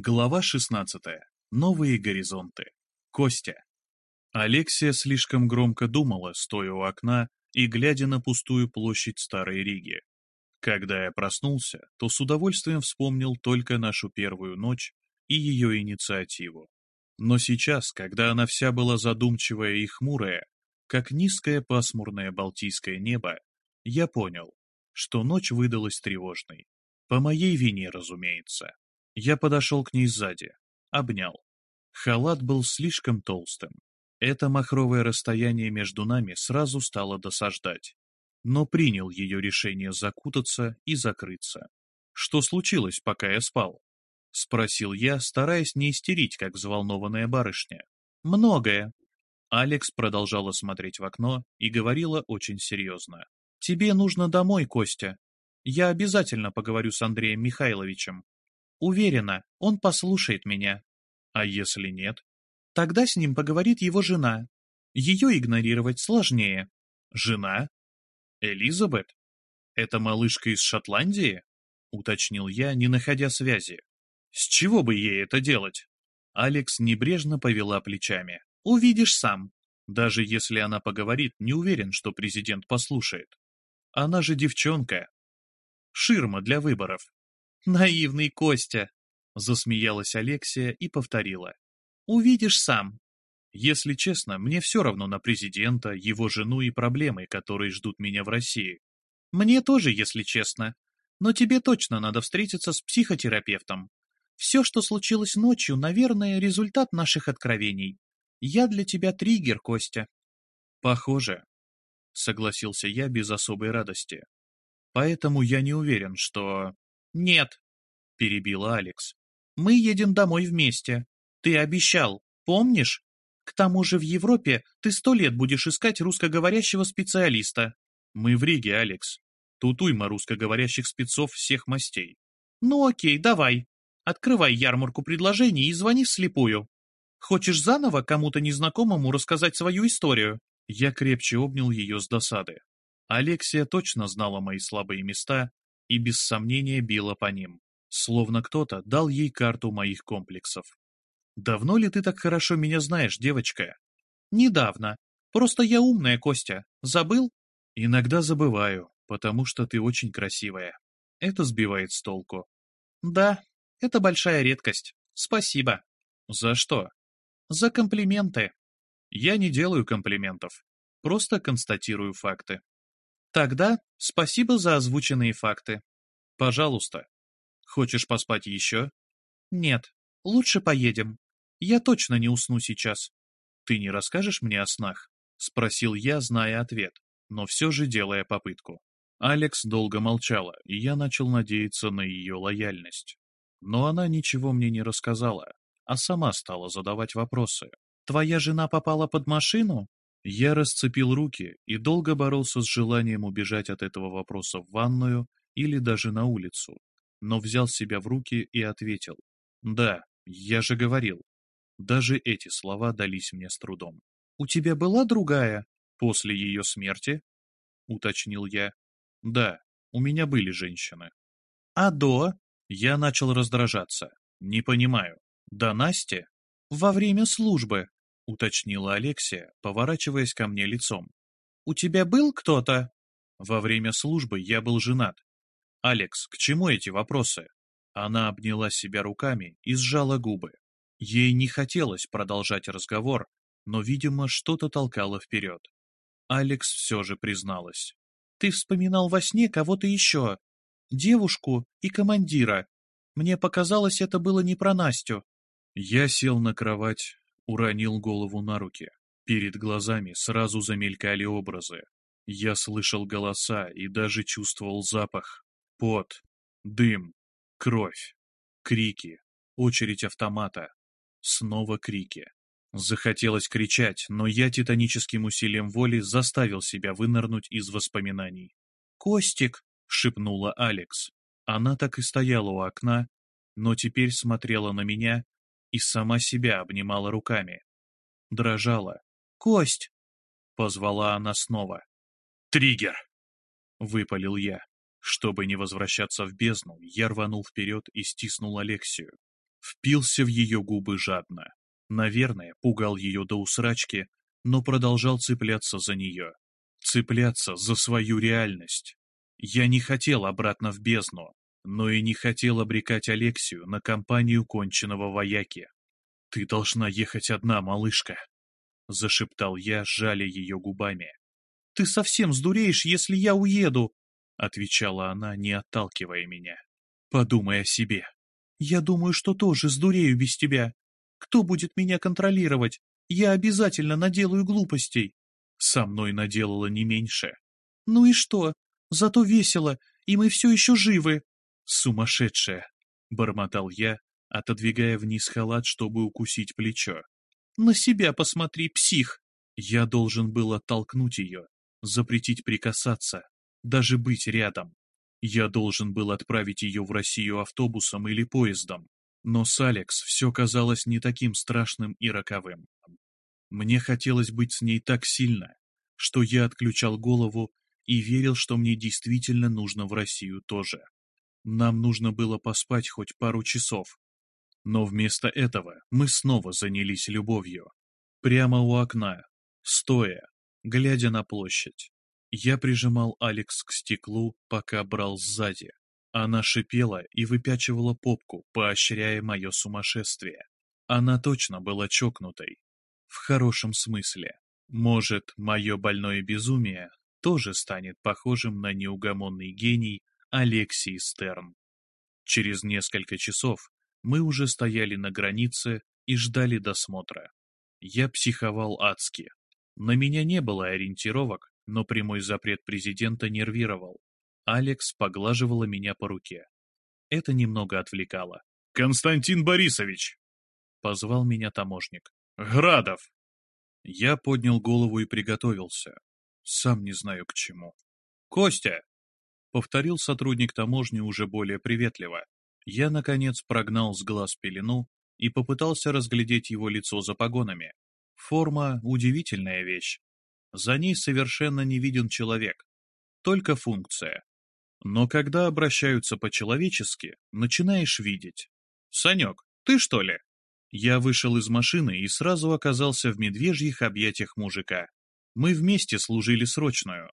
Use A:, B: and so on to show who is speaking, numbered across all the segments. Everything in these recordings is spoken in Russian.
A: Глава 16. Новые горизонты. Костя. Алексия слишком громко думала, стоя у окна и глядя на пустую площадь Старой Риги. Когда я проснулся, то с удовольствием вспомнил только нашу первую ночь и ее инициативу. Но сейчас, когда она вся была задумчивая и хмурая, как низкое пасмурное балтийское небо, я понял, что ночь выдалась тревожной. По моей вине, разумеется. Я подошел к ней сзади, обнял. Халат был слишком толстым. Это махровое расстояние между нами сразу стало досаждать. Но принял ее решение закутаться и закрыться. «Что случилось, пока я спал?» — спросил я, стараясь не истерить, как взволнованная барышня. «Многое». Алекс продолжала смотреть в окно и говорила очень серьезно. «Тебе нужно домой, Костя. Я обязательно поговорю с Андреем Михайловичем. Уверена, он послушает меня. А если нет? Тогда с ним поговорит его жена. Ее игнорировать сложнее. Жена? Элизабет? Это малышка из Шотландии? Уточнил я, не находя связи. С чего бы ей это делать? Алекс небрежно повела плечами. Увидишь сам. Даже если она поговорит, не уверен, что президент послушает. Она же девчонка. Ширма для выборов. «Наивный Костя!» — засмеялась Алексия и повторила. «Увидишь сам». Если честно, мне все равно на президента, его жену и проблемы, которые ждут меня в России. Мне тоже, если честно. Но тебе точно надо встретиться с психотерапевтом. Все, что случилось ночью, наверное, результат наших откровений. Я для тебя триггер, Костя. Похоже, согласился я без особой радости. Поэтому я не уверен, что... «Нет», — перебила Алекс. «Мы едем домой вместе. Ты обещал, помнишь? К тому же в Европе ты сто лет будешь искать русскоговорящего специалиста». «Мы в Риге, Алекс. Тут уйма русскоговорящих спецов всех мастей». «Ну окей, давай. Открывай ярмарку предложений и звони вслепую. Хочешь заново кому-то незнакомому рассказать свою историю?» Я крепче обнял ее с досады. Алексия точно знала мои слабые места и без сомнения била по ним, словно кто-то дал ей карту моих комплексов. «Давно ли ты так хорошо меня знаешь, девочка?» «Недавно. Просто я умная, Костя. Забыл?» «Иногда забываю, потому что ты очень красивая. Это сбивает с толку». «Да, это большая редкость. Спасибо». «За что?» «За комплименты». «Я не делаю комплиментов. Просто констатирую факты». Тогда спасибо за озвученные факты. Пожалуйста. Хочешь поспать еще? Нет, лучше поедем. Я точно не усну сейчас. Ты не расскажешь мне о снах? Спросил я, зная ответ, но все же делая попытку. Алекс долго молчала, и я начал надеяться на ее лояльность. Но она ничего мне не рассказала, а сама стала задавать вопросы. «Твоя жена попала под машину?» Я расцепил руки и долго боролся с желанием убежать от этого вопроса в ванную или даже на улицу, но взял себя в руки и ответил. «Да, я же говорил». Даже эти слова дались мне с трудом. «У тебя была другая после ее смерти?» — уточнил я. «Да, у меня были женщины». «А до?» Я начал раздражаться. «Не понимаю. До Насти?» «Во время службы», уточнила Алексия, поворачиваясь ко мне лицом. «У тебя был кто-то?» «Во время службы я был женат». «Алекс, к чему эти вопросы?» Она обняла себя руками и сжала губы. Ей не хотелось продолжать разговор, но, видимо, что-то толкало вперед. Алекс все же призналась. «Ты вспоминал во сне кого-то еще. Девушку и командира. Мне показалось, это было не про Настю». Я сел на кровать, уронил голову на руки. Перед глазами сразу замелькали образы. Я слышал голоса и даже чувствовал запах. Пот, дым, кровь, крики, очередь автомата. Снова крики. Захотелось кричать, но я титаническим усилием воли заставил себя вынырнуть из воспоминаний. «Костик!» — шепнула Алекс. Она так и стояла у окна, но теперь смотрела на меня и сама себя обнимала руками. Дрожала. «Кость!» — позвала она снова. «Триггер!» — выпалил я. Чтобы не возвращаться в бездну, я рванул вперед и стиснул Алексию. Впился в ее губы жадно. Наверное, пугал ее до усрачки, но продолжал цепляться за нее. Цепляться за свою реальность. Я не хотел обратно в бездну, но и не хотел обрекать Алексию на компанию конченого вояки. «Ты должна ехать одна, малышка», — зашептал я, сжали ее губами. «Ты совсем сдуреешь, если я уеду», — отвечала она, не отталкивая меня. «Подумай о себе. Я думаю, что тоже сдурею без тебя. Кто будет меня контролировать? Я обязательно наделаю глупостей». Со мной наделала не меньше. «Ну и что? Зато весело, и мы все еще живы». «Сумасшедшая!» — бормотал я, отодвигая вниз халат, чтобы укусить плечо. «На себя посмотри, псих!» Я должен был оттолкнуть ее, запретить прикасаться, даже быть рядом. Я должен был отправить ее в Россию автобусом или поездом, но с Алекс все казалось не таким страшным и роковым. Мне хотелось быть с ней так сильно, что я отключал голову и верил, что мне действительно нужно в Россию тоже. Нам нужно было поспать хоть пару часов. Но вместо этого мы снова занялись любовью. Прямо у окна, стоя, глядя на площадь. Я прижимал Алекс к стеклу, пока брал сзади. Она шипела и выпячивала попку, поощряя мое сумасшествие. Она точно была чокнутой. В хорошем смысле. Может, мое больное безумие тоже станет похожим на неугомонный гений Алексей Стерн. Через несколько часов мы уже стояли на границе и ждали досмотра. Я психовал адски. На меня не было ориентировок, но прямой запрет президента нервировал. Алекс поглаживала меня по руке. Это немного отвлекало. «Константин Борисович!» — позвал меня таможник. «Градов!» Я поднял голову и приготовился. Сам не знаю к чему. «Костя!» — повторил сотрудник таможни уже более приветливо. Я, наконец, прогнал с глаз пелену и попытался разглядеть его лицо за погонами. Форма — удивительная вещь. За ней совершенно не виден человек, только функция. Но когда обращаются по-человечески, начинаешь видеть. «Санек, ты что ли?» Я вышел из машины и сразу оказался в медвежьих объятиях мужика. Мы вместе служили срочную.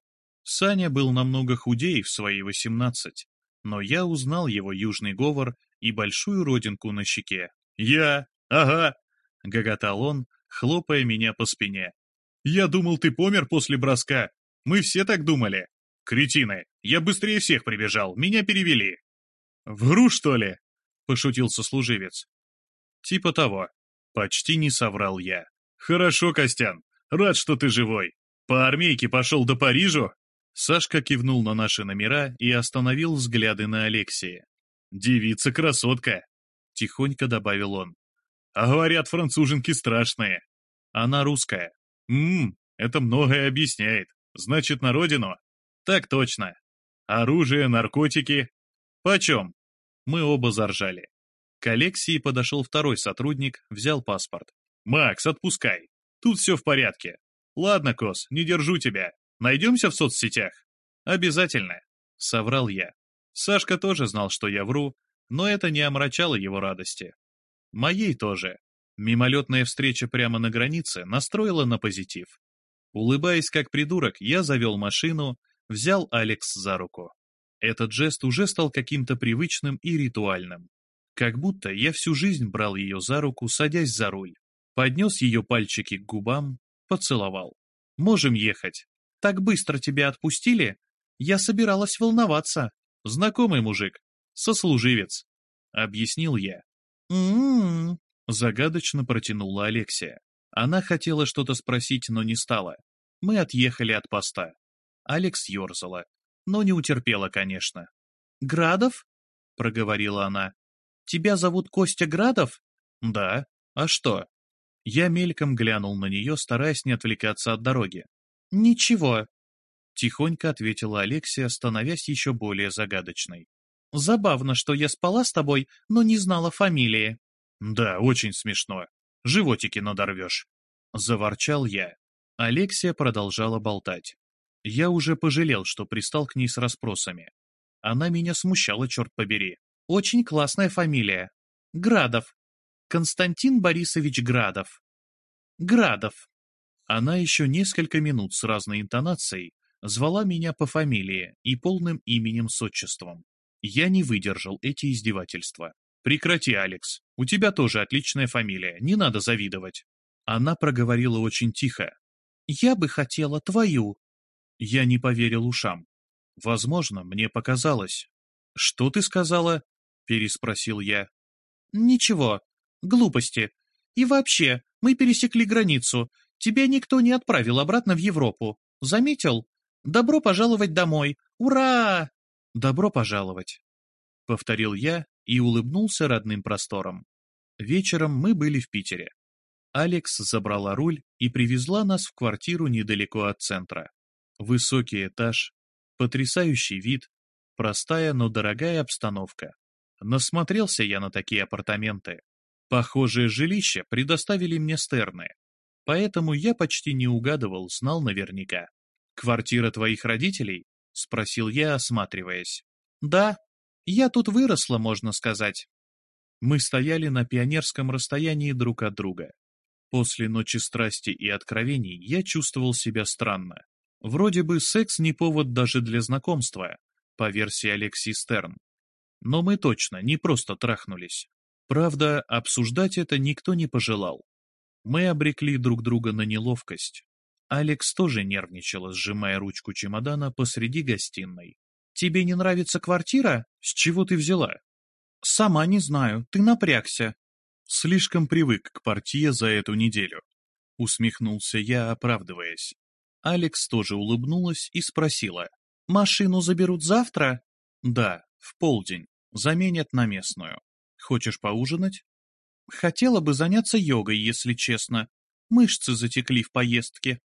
A: Саня был намного худее в свои восемнадцать, но я узнал его южный говор и большую родинку на щеке. «Я? Ага!» — гоготал он, хлопая меня по спине. «Я думал, ты помер после броска. Мы все так думали. Кретины, я быстрее всех прибежал, меня перевели». «В гру, что ли?» — пошутил сослуживец. «Типа того». Почти не соврал я. «Хорошо, Костян, рад, что ты живой. По армейке пошел до Парижу?» Сашка кивнул на наши номера и остановил взгляды на Алексея. «Девица-красотка!» — тихонько добавил он. «А говорят, француженки страшные. Она русская, Ммм, это многое объясняет. Значит, на родину? Так точно. Оружие, наркотики. Почем? Мы оба заржали. К Алексии подошел второй сотрудник, взял паспорт. «Макс, отпускай. Тут все в порядке. Ладно, Кос, не держу тебя. Найдемся в соцсетях?» «Обязательно», — соврал я. Сашка тоже знал, что я вру, но это не омрачало его радости. Моей тоже. Мимолетная встреча прямо на границе настроила на позитив. Улыбаясь как придурок, я завел машину, взял Алекс за руку. Этот жест уже стал каким-то привычным и ритуальным. Как будто я всю жизнь брал ее за руку, садясь за руль. Поднес ее пальчики к губам, поцеловал. «Можем ехать. Так быстро тебя отпустили? Я собиралась волноваться. Знакомый мужик. Сослуживец», — объяснил я. «М-м-м», Загадочно протянула Алексия. Она хотела что-то спросить, но не стала. Мы отъехали от поста. Алекс ерзала, но не утерпела, конечно. «Градов?» — проговорила она. «Тебя зовут Костя Градов?» «Да. А что?» Я мельком глянул на нее, стараясь не отвлекаться от дороги. «Ничего», — тихонько ответила Алексия, становясь еще более загадочной. «Забавно, что я спала с тобой, но не знала фамилии». «Да, очень смешно. Животики надорвешь». Заворчал я. Алексия продолжала болтать. Я уже пожалел, что пристал к ней с расспросами. Она меня смущала, черт побери. «Очень классная фамилия».
B: Градов. Константин Борисович Градов. Градов.
A: Она еще несколько минут с разной интонацией звала меня по фамилии и полным именем с отчеством. Я не выдержал эти издевательства. «Прекрати, Алекс. У тебя тоже отличная фамилия, не надо завидовать». Она проговорила очень тихо.
B: «Я бы хотела твою».
A: Я не поверил ушам. Возможно, мне показалось. «Что ты сказала?» — переспросил я.
B: «Ничего. Глупости. И вообще, мы пересекли границу. Тебя никто не отправил обратно в Европу. Заметил? Добро пожаловать домой. Ура!»
A: «Добро пожаловать», — повторил я и улыбнулся родным простором. Вечером мы были в Питере. Алекс забрала руль и привезла нас в квартиру недалеко от центра. Высокий этаж, потрясающий вид, простая, но дорогая обстановка. Насмотрелся я на такие апартаменты. Похожее жилище предоставили мне стерны, поэтому я почти не угадывал, знал наверняка. «Квартира твоих родителей?» — спросил я, осматриваясь.
B: «Да, я тут выросла, можно сказать».
A: Мы стояли на пионерском расстоянии друг от друга. После ночи страсти и откровений я чувствовал себя странно. Вроде бы секс не повод даже для знакомства, по версии Алексей Стерн. Но мы точно не просто трахнулись. Правда, обсуждать это никто не пожелал. Мы обрекли друг друга на неловкость. Алекс тоже нервничала, сжимая ручку чемодана посреди гостиной.
B: «Тебе не нравится квартира?
A: С чего ты взяла?»
B: «Сама не знаю, ты напрягся».
A: Слишком привык к партии за эту неделю. Усмехнулся я, оправдываясь. Алекс тоже улыбнулась и спросила.
B: «Машину заберут завтра?»
A: «Да, в полдень. Заменят на местную. Хочешь поужинать?»
B: «Хотела бы заняться йогой, если честно. Мышцы затекли в поездке».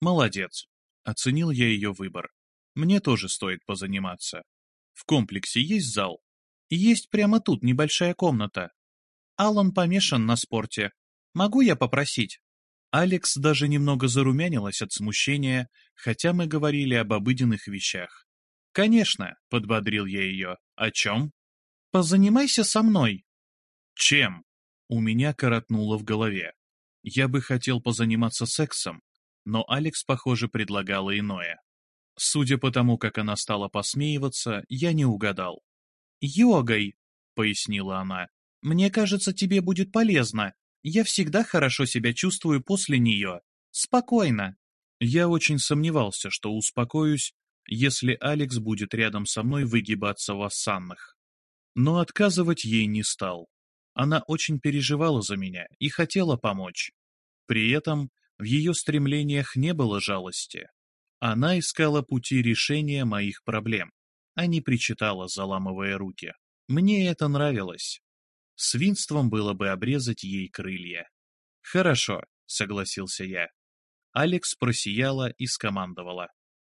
A: «Молодец». Оценил я ее выбор. Мне тоже стоит позаниматься. В комплексе есть зал?
B: Есть прямо тут небольшая комната. Алан помешан на спорте. Могу я попросить?
A: Алекс даже немного зарумянилась от смущения, хотя мы говорили об обыденных вещах. «Конечно», — подбодрил я ее. «О чем?»
B: «Позанимайся со мной».
A: «Чем?» У меня коротнуло в голове. Я бы хотел позаниматься сексом, но Алекс, похоже, предлагала иное. Судя по тому, как она стала посмеиваться, я не угадал.
B: «Йогой», — пояснила она. «Мне кажется, тебе будет полезно. Я всегда хорошо себя чувствую после нее. Спокойно».
A: Я очень сомневался, что успокоюсь, если Алекс будет рядом со мной выгибаться в осаннах. Но отказывать ей не стал. Она очень переживала за меня и хотела помочь. При этом в ее стремлениях не было жалости. Она искала пути решения моих проблем, а не причитала, заламывая руки. Мне это нравилось. Свинством было бы обрезать ей крылья. «Хорошо», — согласился я. Алекс просияла и скомандовала.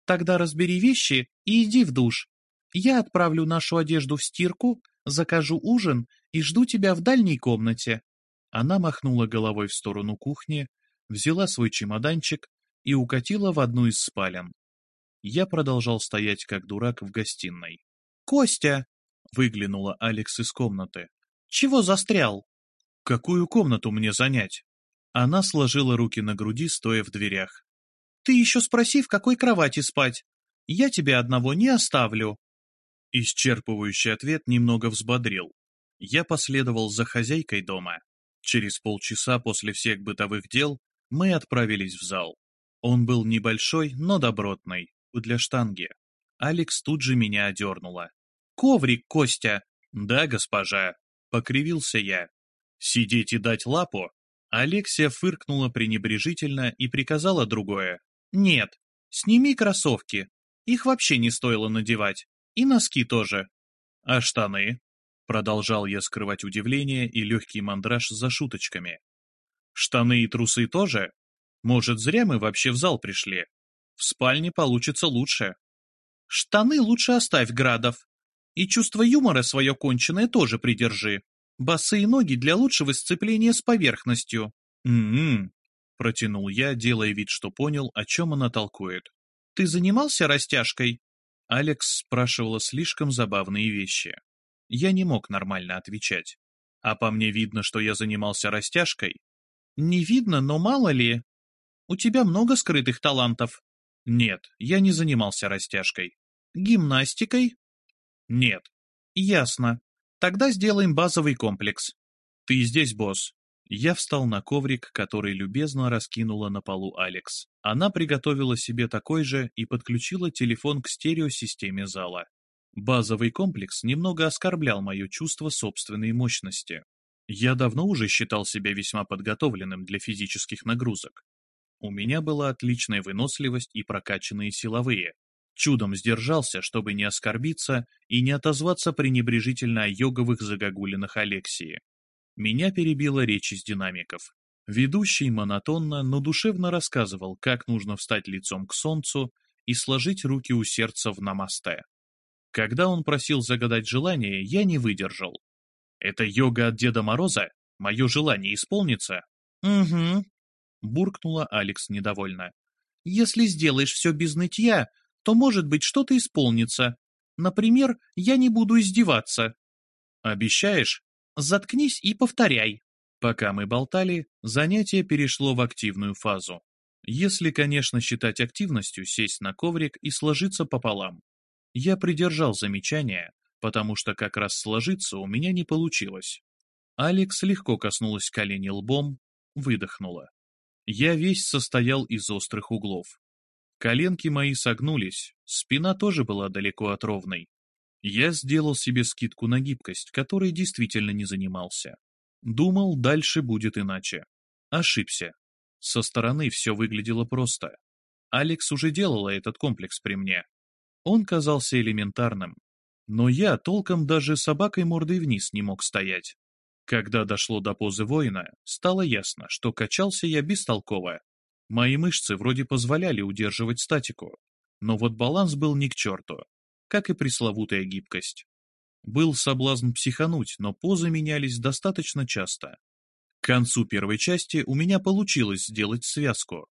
B: «Тогда разбери вещи и иди в душ. Я отправлю нашу одежду в стирку, закажу ужин и жду тебя в дальней комнате».
A: Она махнула головой в сторону кухни, взяла свой чемоданчик и укатила в одну из спален. Я продолжал стоять как дурак в гостиной.
B: «Костя!»
A: — выглянула Алекс из комнаты.
B: «Чего застрял?»
A: «Какую комнату мне занять?» Она сложила руки на груди, стоя в дверях.
B: «Ты еще спроси, в какой кровати спать. Я тебя одного не оставлю».
A: Исчерпывающий ответ немного взбодрил. Я последовал за хозяйкой дома. Через полчаса после всех бытовых дел мы отправились в зал. Он был небольшой, но добротный, для штанги. Алекс тут же меня одернула.
B: «Коврик, Костя!»
A: «Да, госпожа!» — покривился я. «Сидеть и дать лапу?» Алексия фыркнула пренебрежительно и приказала другое.
B: «Нет, сними кроссовки. Их вообще не стоило надевать. И носки тоже».
A: «А штаны?» Продолжал я скрывать удивление и легкий мандраж за шуточками. «Штаны и трусы тоже?» Может, зря мы вообще в зал пришли? В спальне получится лучше.
B: Штаны лучше оставь, Градов. И чувство юмора свое конченое тоже придержи. Босые ноги для лучшего сцепления с поверхностью.
A: «М-м-м», протянул я, делая вид, что понял, о чем она толкует.
B: «Ты занимался растяжкой?»
A: Алекс спрашивала слишком забавные вещи. Я не мог нормально отвечать. А по мне видно, что я занимался растяжкой?
B: Не видно, но мало ли. У тебя много скрытых талантов.
A: Нет, я не занимался растяжкой.
B: Гимнастикой?
A: Нет.
B: Ясно. Тогда сделаем базовый комплекс.
A: Ты здесь, босс. Я встал на коврик, который любезно раскинула на полу Алекс. Она приготовила себе такой же и подключила телефон к стереосистеме зала. Базовый комплекс немного оскорблял мое чувство собственной мощности. Я давно уже считал себя весьма подготовленным для физических нагрузок. У меня была отличная выносливость и прокачанные силовые. Чудом сдержался, чтобы не оскорбиться и не отозваться пренебрежительно о йоговых загогулинах Алексии. Меня перебила речь из динамиков. Ведущий монотонно, но душевно рассказывал, как нужно встать лицом к солнцу и сложить руки у сердца в намасте. Когда он просил загадать желание, я не выдержал. «Это йога от Деда Мороза? Мое желание исполнится?»
B: «Угу», —
A: буркнула Алекс недовольно.
B: «Если сделаешь все без нытья, то, может быть, что-то исполнится. Например, я не буду издеваться».
A: «Обещаешь?»
B: Заткнись и повторяй.
A: Пока мы болтали, занятие перешло в активную фазу. Если, конечно, считать активностью сесть на коврик и сложиться пополам. Я придержал замечание, потому что как раз сложиться у меня не получилось. Алекс легко коснулась колени лбом, выдохнула. Я весь состоял из острых углов. Коленки мои согнулись, спина тоже была далеко от ровной. Я сделал себе скидку на гибкость, которой действительно не занимался. Думал, дальше будет иначе. Ошибся. Со стороны все выглядело просто. Алекс уже делала этот комплекс при мне. Он казался элементарным. Но я толком даже собакой мордой вниз не мог стоять. Когда дошло до позы воина, стало ясно, что качался я бестолково. Мои мышцы вроде позволяли удерживать статику, но вот баланс был ни к черту как и пресловутая гибкость. Был соблазн психануть, но позы менялись достаточно часто. К концу первой части у меня получилось сделать связку.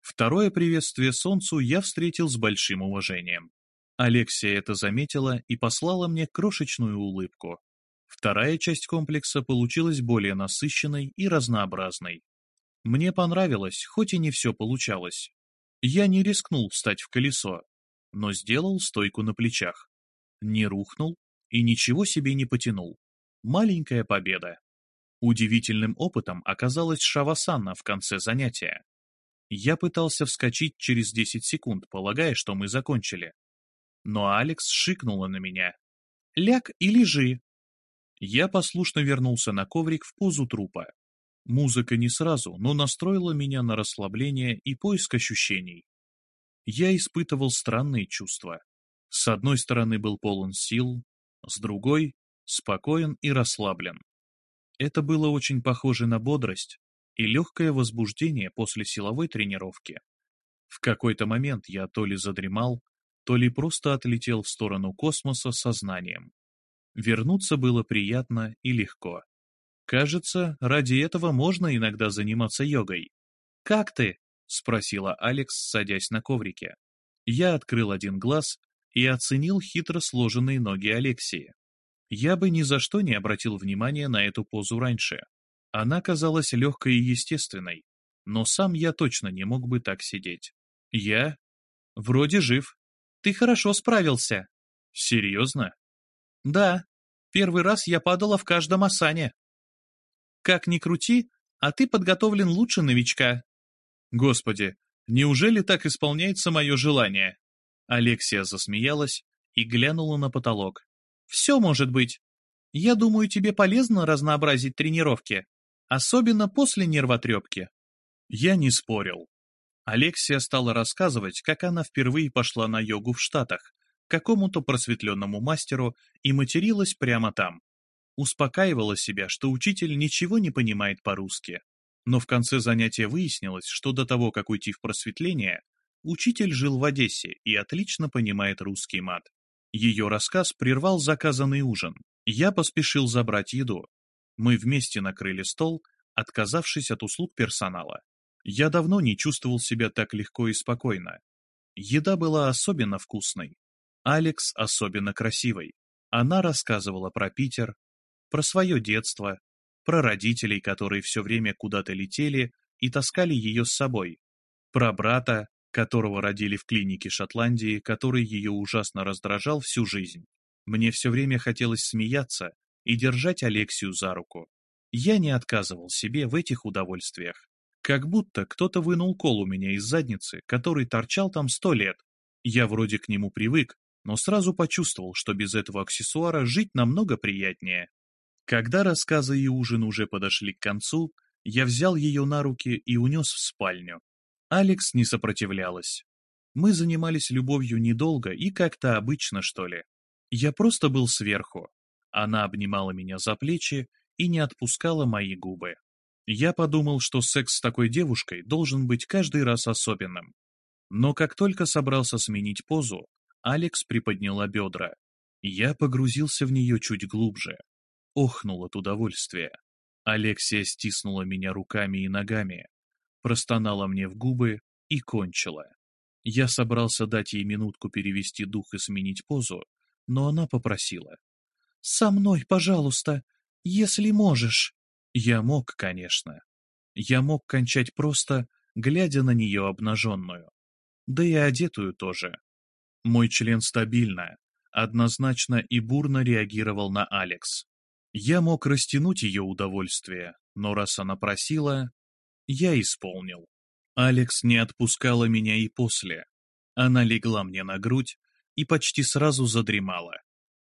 A: Второе приветствие солнцу я встретил с большим уважением. Алексия это заметила и послала мне крошечную улыбку. Вторая часть комплекса получилась более насыщенной и разнообразной. Мне понравилось, хоть и не все получалось. Я не рискнул встать в колесо, но сделал стойку на плечах. Не рухнул и ничего себе не потянул. Маленькая победа. Удивительным опытом оказалась шавасана в конце занятия. Я пытался вскочить через 10 секунд, полагая, что мы закончили. Но Алекс шикнула на меня. «Ляг и лежи!» Я послушно вернулся на коврик в позу трупа. Музыка не сразу, но настроила меня на расслабление и поиск ощущений я испытывал странные чувства. С одной стороны был полон сил, с другой — спокоен и расслаблен. Это было очень похоже на бодрость и легкое возбуждение после силовой тренировки. В какой-то момент я то ли задремал, то ли просто отлетел в сторону космоса сознанием. Вернуться было приятно и легко. Кажется, ради этого можно иногда заниматься йогой. «Как ты?» — спросила Алекс, садясь на коврике. Я открыл один глаз и оценил хитро сложенные ноги Алексии. Я бы ни за что не обратил внимания на эту позу раньше. Она казалась легкой и естественной, но сам я точно не мог бы так сидеть. Я? Вроде жив. Ты хорошо справился. Серьезно? Да. Первый раз я падала в каждом асане. Как ни крути, а ты подготовлен лучше новичка, Господи, неужели так исполняется мое желание? Алексия засмеялась и глянула на потолок. Все может быть. Я думаю, тебе полезно разнообразить тренировки, особенно после нервотрепки. Я не спорил. Алексия стала рассказывать, как она впервые пошла на йогу в Штатах, к какому-то просветленному мастеру и материлась прямо там. Успокаивала себя, что учитель ничего не понимает по-русски. Но в конце занятия выяснилось, что до того, как уйти в просветление, учитель жил в Одессе и отлично понимает русский мат. Ее рассказ прервал заказанный ужин. Я поспешил забрать еду. Мы вместе накрыли стол, отказавшись от услуг персонала. Я давно не чувствовал себя так легко и спокойно. Еда была особенно вкусной. Алекс особенно красивой. Она рассказывала про Питер, про свое детство, про родителей, которые все время куда-то летели и таскали ее с собой, про брата, которого родили в клинике Шотландии, который ее ужасно раздражал всю жизнь. Мне все время хотелось смеяться и держать Алексию за руку. Я не отказывал себе в этих удовольствиях. Как будто кто-то вынул кол у меня из задницы, который торчал там сто лет. Я вроде к нему привык, но сразу почувствовал, что без этого аксессуара жить намного приятнее. Когда рассказы и ужин уже подошли к концу, я взял ее на руки и унес в спальню. Алекс не сопротивлялась. Мы занимались любовью недолго и как-то обычно, что ли. Я просто был сверху. Она обнимала меня за плечи и не отпускала мои губы. Я подумал, что секс с такой девушкой должен быть каждый раз особенным. Но как только собрался сменить позу, Алекс приподняла бедра. Я погрузился в нее чуть глубже. Охнул от удовольствия. Алексия стиснула меня руками и ногами, простонала мне в губы и кончила. Я собрался дать ей минутку перевести дух и сменить позу, но она попросила. «Со мной, пожалуйста, если можешь». Я мог, конечно. Я мог кончать просто, глядя на нее обнаженную. Да и одетую тоже. Мой член стабильно, однозначно и бурно реагировал на Алекс. Я мог растянуть ее удовольствие, но раз она просила, я исполнил. Алекс не отпускала меня и после. Она легла мне на грудь и почти сразу задремала.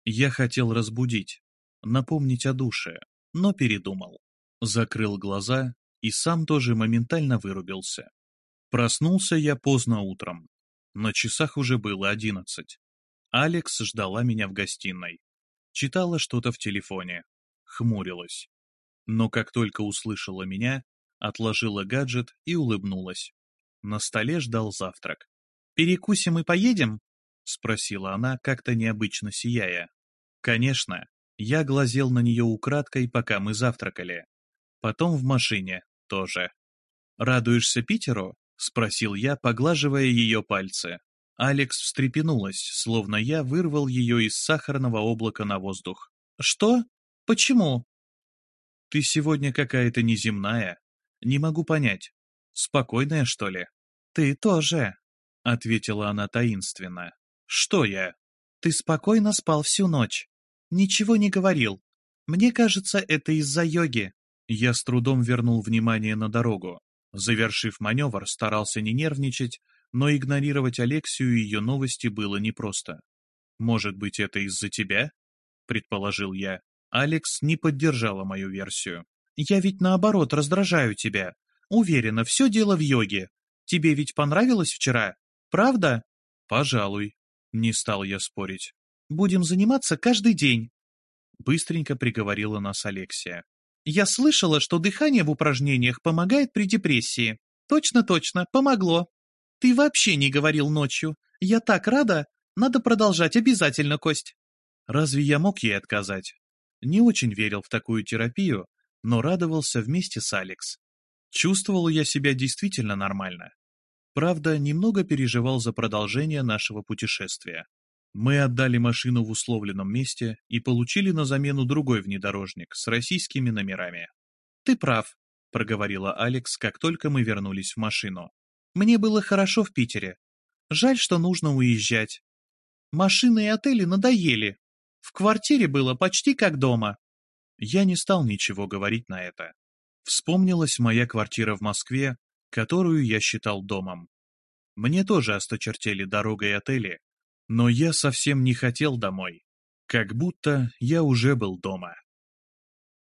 A: Я хотел разбудить, напомнить о душе, но передумал. Закрыл глаза и сам тоже моментально вырубился. Проснулся я поздно утром. На часах уже было одиннадцать. Алекс ждала меня в гостиной. Читала что-то в телефоне. Хмурилась. Но как только услышала меня, отложила гаджет и улыбнулась. На столе ждал завтрак. «Перекусим и поедем?» — спросила она, как-то необычно сияя. «Конечно». Я глазел на нее украдкой, пока мы завтракали. Потом в машине тоже. «Радуешься Питеру?» — спросил я, поглаживая ее пальцы. Алекс встрепенулась, словно я вырвал ее из сахарного облака на воздух. «Что? Почему?» «Ты сегодня какая-то неземная», не могу понять. Спокойная, что ли? Ты тоже, — ответила она таинственно. Что я? Ты спокойно спал всю ночь. Ничего не говорил. Мне кажется, это из-за йоги. Я с трудом вернул внимание на дорогу. Завершив маневр, старался не нервничать, но игнорировать Алексию и ее новости было непросто. «Может быть, это из-за тебя?» — предположил я. Алекс не поддержала мою версию. Я ведь наоборот раздражаю тебя. Уверена, все дело в йоге. Тебе ведь понравилось вчера? Правда? Пожалуй. Не стал я спорить. Будем заниматься каждый день. Быстренько приговорила нас Алексия. Я слышала, что дыхание в упражнениях помогает при депрессии. Точно-точно, помогло. Ты вообще не говорил ночью. Я так рада. Надо продолжать обязательно, Кость. Разве я мог ей отказать? Не очень верил в такую терапию, но радовался вместе с Алекс. Чувствовал я себя действительно нормально. Правда, немного переживал за продолжение нашего путешествия. Мы отдали машину в условленном месте и получили на замену другой внедорожник с российскими номерами. «Ты прав», — проговорила Алекс, как только мы вернулись в машину. «Мне было хорошо в Питере. Жаль, что нужно уезжать. Машины и отели надоели. В квартире было почти как дома. Я не стал ничего говорить на это. Вспомнилась моя квартира в Москве, которую я считал домом. Мне тоже осточертели дорога и отели, но я совсем не хотел домой. Как будто я уже был дома.